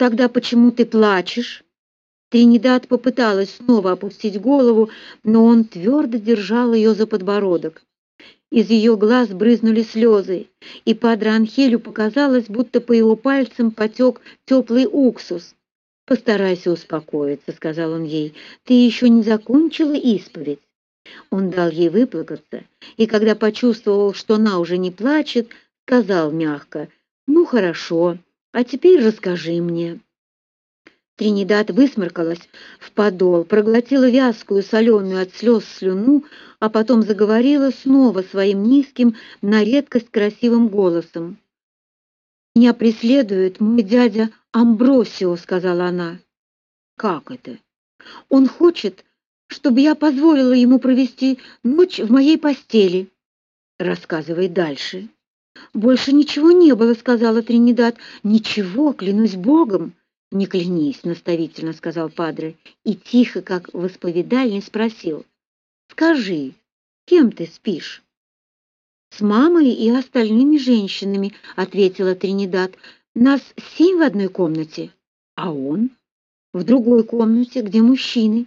Тогда почему ты плачешь? Тринидад попыталась снова опустить голову, но он твердо держал ее за подбородок. Из ее глаз брызнули слезы, и падре Анхелю показалось, будто по его пальцам потек теплый уксус. «Постарайся успокоиться», — сказал он ей, — «ты еще не закончила исповедь». Он дал ей выплакаться, и когда почувствовал, что она уже не плачет, сказал мягко, «Ну, хорошо, а теперь расскажи мне». Тринидад высморкалась в подол, проглотила вязкую, соленую от слез слюну, а потом заговорила снова своим низким, на редкость красивым голосом. «Меня преследует мой дядя Амбросио», — сказала она. «Как это?» «Он хочет, чтобы я позволила ему провести ночь в моей постели». «Рассказывай дальше». «Больше ничего не было», — сказала Тринидад. «Ничего, клянусь Богом». «Не клянись», — наставительно сказал Падре, и тихо, как в исповедальне, спросил. «Скажи, кем ты спишь?» «С мамой и остальными женщинами», — ответила Тринидад. «Нас семь в одной комнате, а он в другой комнате, где мужчины.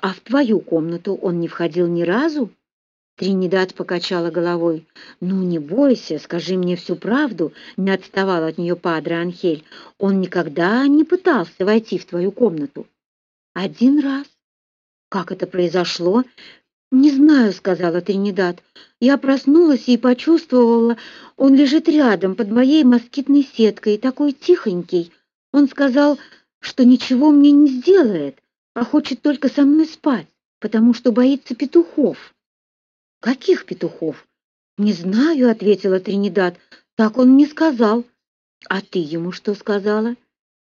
А в твою комнату он не входил ни разу?» Тринидад покачала головой. «Ну, не бойся, скажи мне всю правду», — не отставал от нее Падре Анхель. «Он никогда не пытался войти в твою комнату». «Один раз». «Как это произошло?» «Не знаю», — сказала Тринидад. «Я проснулась и почувствовала, он лежит рядом, под моей москитной сеткой, такой тихонький. Он сказал, что ничего мне не сделает, а хочет только со мной спать, потому что боится петухов». «Каких петухов?» «Не знаю», — ответила Тринидад. «Так он мне сказал». «А ты ему что сказала?»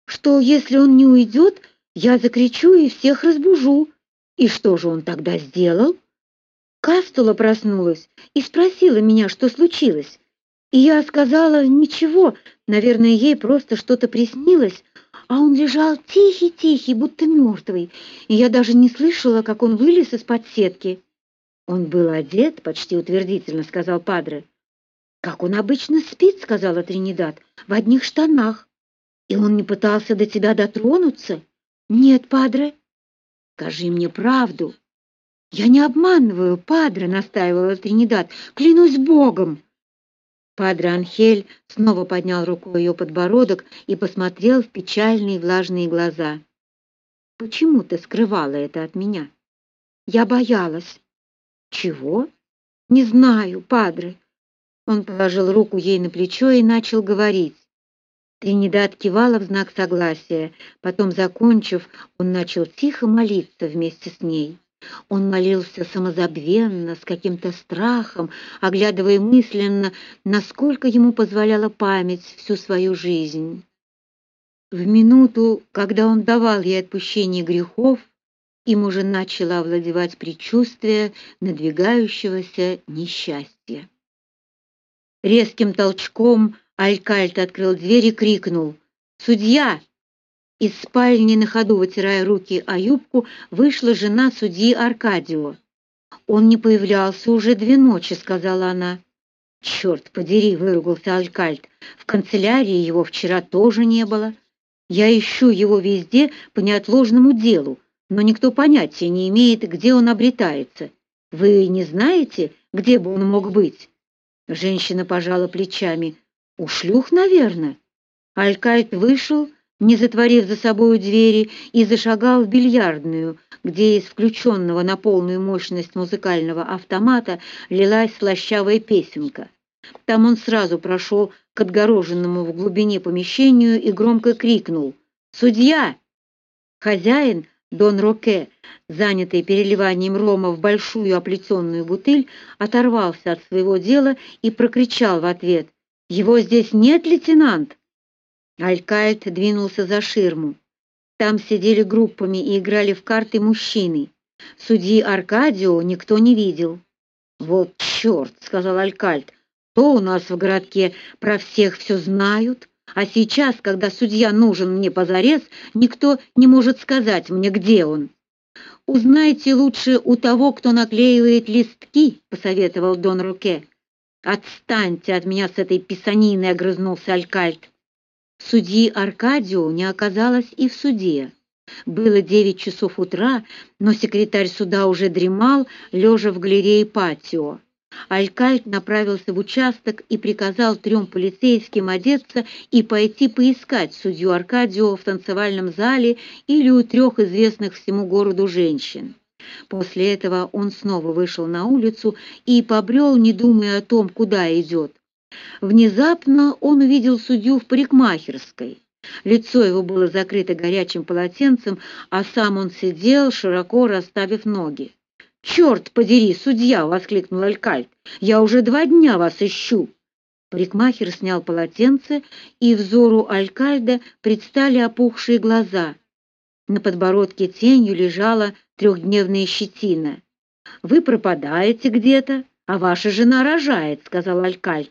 «Что, если он не уйдет, я закричу и всех разбужу». «И что же он тогда сделал?» Кастула проснулась и спросила меня, что случилось. И я сказала «ничего», наверное, ей просто что-то приснилось, а он лежал тихий-тихий, будто мертвый, и я даже не слышала, как он вылез из-под сетки. «Он был одет», — почти утвердительно сказал Падре. «Как он обычно спит», — сказала Тринидад, — «в одних штанах. И он не пытался до тебя дотронуться?» «Нет, Падре». «Скажи мне правду». «Я не обманываю, Падре», — настаивала Тринидад, — «клянусь Богом». Падре Анхель снова поднял рукой ее подбородок и посмотрел в печальные влажные глаза. «Почему ты скрывала это от меня?» «Я боялась. «Чего?» «Не знаю, падре». Он положил руку ей на плечо и начал говорить. Тринидад кивала в знак согласия. Потом, закончив, он начал тихо молиться вместе с ней. Он молился самозабвенно, с каким-то страхом, оглядывая мысленно, насколько ему позволяла память всю свою жизнь. В минуту, когда он давал ей отпущение грехов, им уже начало овладевать предчувствие надвигающегося несчастья. Резким толчком Алькальт открыл дверь и крикнул «Судья!». Из спальни на ходу, вытирая руки о юбку, вышла жена судьи Аркадио. «Он не появлялся уже две ночи», — сказала она. «Черт подери!» — выругался Алькальт. «В канцелярии его вчера тоже не было. Я ищу его везде по неотложному делу, но никто понятия не имеет, где он обретается. Вы не знаете, где бы он мог быть?» Женщина пожала плечами. «У шлюх, наверное». Алькальт вышел, не затворив за собою двери, и зашагал в бильярдную, где из включенного на полную мощность музыкального автомата лилась слащавая песенка. Там он сразу прошел к отгороженному в глубине помещению и громко крикнул «Судья!». Хозяин, Дон Роке, занятый переливанием рома в большую оплетенную бутыль, оторвался от своего дела и прокричал в ответ «Его здесь нет, лейтенант!» Алькальд двинулся за ширму. Там сидели группами и играли в карты мужчины. Судьи Аркадио никто не видел. «Вот черт!» — сказал Алькальд. «То у нас в городке про всех все знают, а сейчас, когда судья нужен мне позарез, никто не может сказать мне, где он. Узнайте лучше у того, кто наклеивает листки, посоветовал Дон Руке. Отстаньте от меня с этой писаниной, огрызнулся Алькальт. Судьи Аркадио не оказалось и в суде. Было девять часов утра, но секретарь суда уже дремал, лежа в галерее патио. Алькальд направился в участок и приказал трем полицейским одеться и пойти поискать судью Аркадио в танцевальном зале или у трех известных всему городу женщин. После этого он снова вышел на улицу и побрел, не думая о том, куда идет. Внезапно он увидел судью в парикмахерской. Лицо его было закрыто горячим полотенцем, а сам он сидел, широко расставив ноги. «Черт подери, судья!» — воскликнул Алькальд. «Я уже два дня вас ищу!» Парикмахер снял полотенце, и взору Алькальда предстали опухшие глаза. На подбородке тенью лежала трехдневная щетина. «Вы пропадаете где-то, а ваша жена рожает», — сказал Алькальд.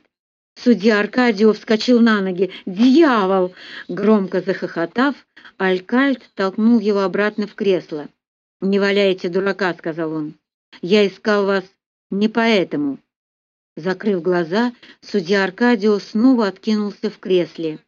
Судья Аркадио вскочил на ноги. «Дьявол!» Громко захохотав, Алькальд толкнул его обратно в кресло. «Не валяйте дурака», — сказал он. «Я искал вас не поэтому». Закрыв глаза, судья Аркадио снова откинулся в кресле.